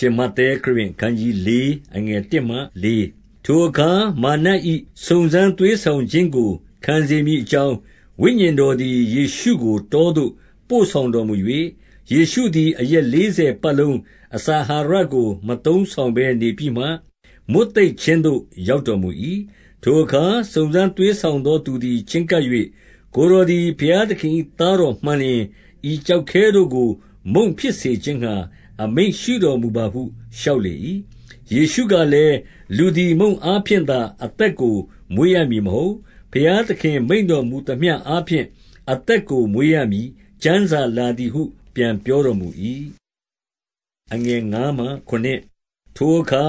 ရှင်မဿဲခရစ်အခန်းကြီး4အငယ်1မှ4ထိုအခါမာန၏စုံစမ်းသွေးဆောင်ခြင်းကိုခံစေမည်အကြောင်းဝိညာဉ်တော်သည်ယေရှုကိုတောသို့ပို့ဆောင်တော်မူ၍ယေရှုသည်အရက်40ပတ်လုံးအစာအာဟာရကိုမသုံးဆောင်ဘဲနေပြီးမှမွတ်သိပ်ခြင်းသို့ရောက်တော်မူ၏ထိုအခါစုံစမ်းသွေးဆောင်သောသူသည်ချဉ်ကပ်၍ကိုယ်တော်သည်ဘုရားသခင်၏သားတော်မှန်လျင်ဤကျောက်ခဲတို့ကို မုန့်ဖြစ်စေခြင်းငှါ အမိန့်ရှိတော်မူပါဟုလျှောက်လေ၏။ယေရှုကလည်း၊လူသည်မုန့်အားဖြင့်သာ အသက်ကို မွေးရမည်မဟုတ်။ဘုရားသခင်မိန့်တော်မူသမျှအားဖြင့် အသက်ကိုမွေးရမည်။ကျမ်းစာလာသည်ဟု ပြန်ပြောတော်မူ၏။ထိုအခါ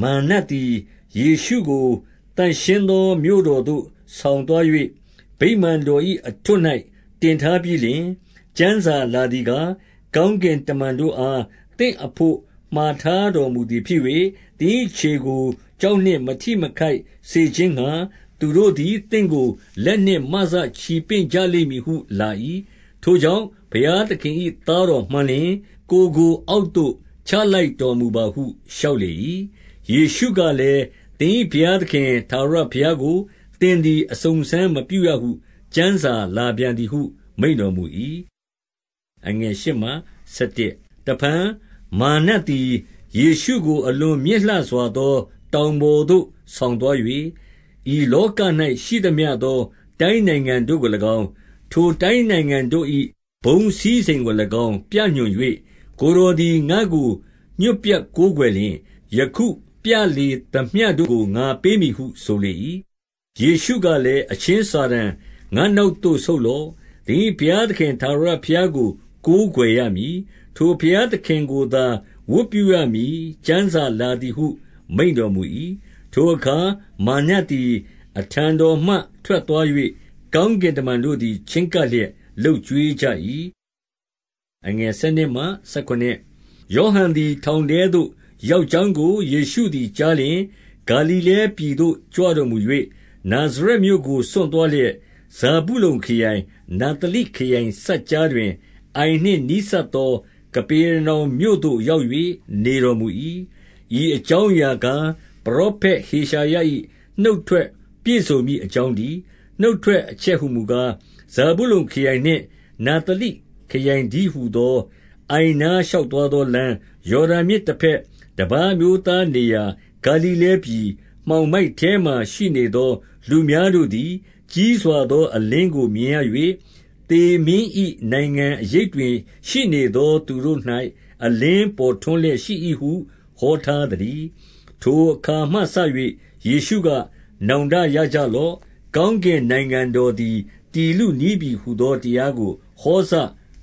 မာရ်နတ်သည် ယေရှုကို သန့်ရှင်းသောမြို့တော်သို့ ဆောင်သွား၍ဗိမာန်တော်၏အထွဋ်၌တင်ထားပြီးလျှင်၊ကျမ်းစာလာသည်ကား၊ ကောင်းကင်တမန်တို့အား သင့်အဘို့ မှာထားတော်မူသည်ဖြစ်၍၊သင်၏ခြေကို ကျောက်နှင့် မထိမခိုက်စေခြင်းငှါ သူတို့သည် သင့်ကို လက်နှင့်မစ ချီပင့်ကြလိမ့်မည်ဟုလာ၏။ထိုကြောင့် ဘုရားသခင်၏သားတော်မှန်လျှင်၊ကိုယ်ကိုအောက်သို့ ချလိုက်တော်မူပါဟု လျှောက်လေ၏။ယေရှုကလည်း၊သင်၏ဘုရားသခင် ထာဝရဘုရားကို သင်သည် အစုံအစမ်းမပြုရဟု ကျမ်းစာလာပြန်သည်ဟု မိန့်တော်မူ၏။ တဖန်မာရ်နတ်သည်ယေရှုကို အလွန်မြင့်လှစွာသော တောင်ပေါ်သို့ ဆောင်သွား၍၊ဤလောက၌ရှိသမျှသော တိုင်းနိုင်ငံတို့ကို၎င်း၊ထိုတိုင်းနိုင်ငံတို့၏ဘုန်းစည်းစိမ်ကို၎င်း ပြညွှန်၍၊ကိုယ်တော်သည် ငါ့ကို ညွှတ်ပြတ်ကိုးကွယ်လျှင်၊ယခုပြလေသမျှတို့ကို ငါပေးမည်ဟုဆိုလေ၏။ယေရှုကလည်း၊အချင်းစာတန်၊ငါ့နောက်သို့ ဆုတ်လော့။သင်၏ဘုရားသခင် ထာဝရဘုရားကို ကိုးကွယ်ရမည်။ထိုဘုရားသခင်ကိုသာ ဝတ်ပြုရမည် ကျမ်းစာလာသည်ဟု မိန့်တော်မူ၏။ထိုအခါ မာရ်နတ်သည် အထံတော်မှ ထွက်သွား၍ကောင်းကင်တမန်တို့သည် ချဉ်းကပ်လျက် လုပ်ကျွေးကြ၏။ယောဟန်သည် ထောင်ထဲသို့ရောက်ကြောင်းကို ယေရှုသည်ကြားလျှင်၊ဂါလိလဲပြည်သို့ ကြွတော်မူ၍နာဇရက်မြို့ကို စွန့်သွားလျက်၊ဇာဗုလုန်ခရိုင်၊နဿလိခရိုင်စပ်ကြားတွင် အိုင်နှင့်နီးစပ်သော ကပေရနောင်မြို့သို့ ရောက်၍နေတော်မူ၏။ဤအကြောင်းအရာကား၊ပရောဖက်ဟေရှာယ၏နှုတ်ထွက်ပြည့်စုံမည်အကြောင်းတည်း။နှုတ်ထွက်အချက်ဟူမူကား၊ဇာဗုလုန်ခရိုင်နှင့် နဿလိခရိုင်တည်းဟူသော အိုင်နားရှောက်သွားသောလမ်း၊ယော်ဒန်မြစ်တဘက် တပါးအမျိုးသားနေရာ ဂါလိလဲပြည်၊မှောင်မိုက်ထဲမှာရှိနေသော လူများတို့သည် ကြီးစွာသော အလင်းကိုမြင်ရ၍၊ သေမင်း၏နိုင်ငံအရိပ်တွင် ရှိနေသောသူတို့၌အလင်းပေါ်ထွန်းလျက်ရှိ၏ဟု ဟောထားသတည်း။ထိုအခါမှစ၍ယေရှုက၊နောင်တရကြလော့။ကောင်းကင်နိုင်ငံတော်သည် တည်လုနီးပြီဟူသောတရားကို ဟောစ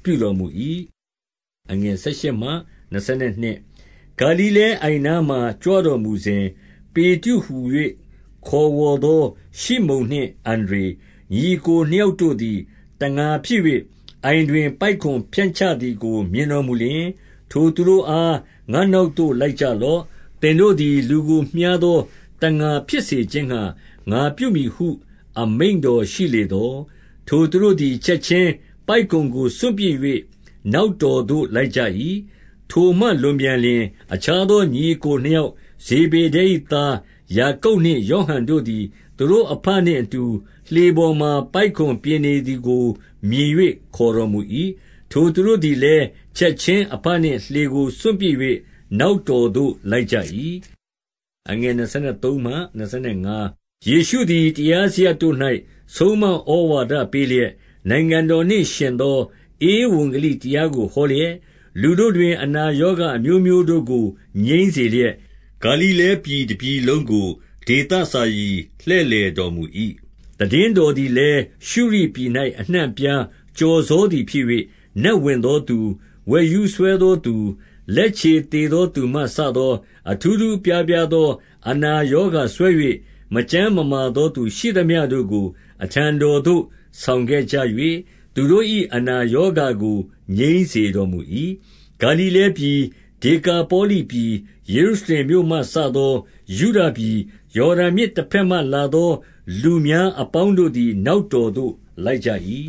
ပြုတော်မူ၏။ဂါလိလဲအိုင်နားမှာ ကြွတော်မူစဉ်၊ပေတရုဟူ၍ခေါ်ဝေါ်သော ရှိမုန်နှင့် အန္ဒြေ၊ညီအစ်ကိုနှစ်ယောက်တို့သည် တံငါဖြစ်၍အိုင်တွင် ပိုက်ကွန်ဖြန့်ချသည်ကို မြင်တော်မူလျှင်၊ထိုသူတို့အား၊ငါ့နောက်သို့ လိုက်ကြလော့။သင်တို့သည် လူကိုမျှားသောတံငါဖြစ်စေခြင်းငှါ ငါပြုမည်ဟု အမိန့်တော်ရှိလေသော်၊ထိုသူတို့သည် ချက်ခြင်းပိုက်ကွန်ကို စွန့်ပစ်၍နောက်တော်သို့ လိုက်ကြ၏။ထိုမှလွန်ပြန်လျှင်၊အခြားသော ညီအစ်ကိုနှစ်ယောက် ဇေဗေဒဲ၏သား ယာကုပ်နှင့်ယောဟန်တို့သည် သူတို့အဘနှင့်အတူ လှေပေါ်မှာ ပိုက်ကွန်ပြင်နေသည်ကို မြင်၍ခေါ်တော်မူ၏။ထိုသူတို့သည်လည်း ချက်ခြင်းအဘနှင့်လှေကို စွန့်ပစ်၍နောက်တော်သို့ လိုက်ကြ၏။ယေရှုသည် တရားစရပ်တို့၌ဆုံးမဩဝါဒပေးလျက်၊နိုင်ငံတော်နှင့်ယှဉ်သော ဧဝံဂေလိတရားကို ဟောလျက်၊လူတို့တွင် အနာရောဂါအမျိုးမျိုးတို့ကို ငြိမ်းစေလျက်၊ ဂါလိလဲပြည်တပြည်လုံးကို ဒေသစာရီလှည့်လည်တော်မူ၏။သိတင်းတော်သည်လည်း ရှုရိပြည်၌အနှံ့အပြားကျော်စောသည်ဖြစ်၍၊နတ်ဝင်သောသူ၊ဝယ်ရူးစွဲသောသူ၊လက်ခြေသေသောသူမှစသော အထူးထူးအပြားပြားသော အနာရောဂါစွဲ၍မကျန်းမမာသောသူရှိသမျှတို့ကို အထံတော်သို့ ဆောင်ခဲ့ကြ၍၊သူတို့၏အနာရောဂါကို ငြိမ်းစေတော်မူ၏။ဂါလိလဲပြည်၊ ဒေကာပေါလိပြည်၊ယေရုရှလင်မြို့မှစသော ယုဒပြည်၊ယော်ဒန်မြစ်တဘက်မှလာသော လူများအပေါင်းတို့သည် နောက်တော်သို့ လိုက်ကြ၏။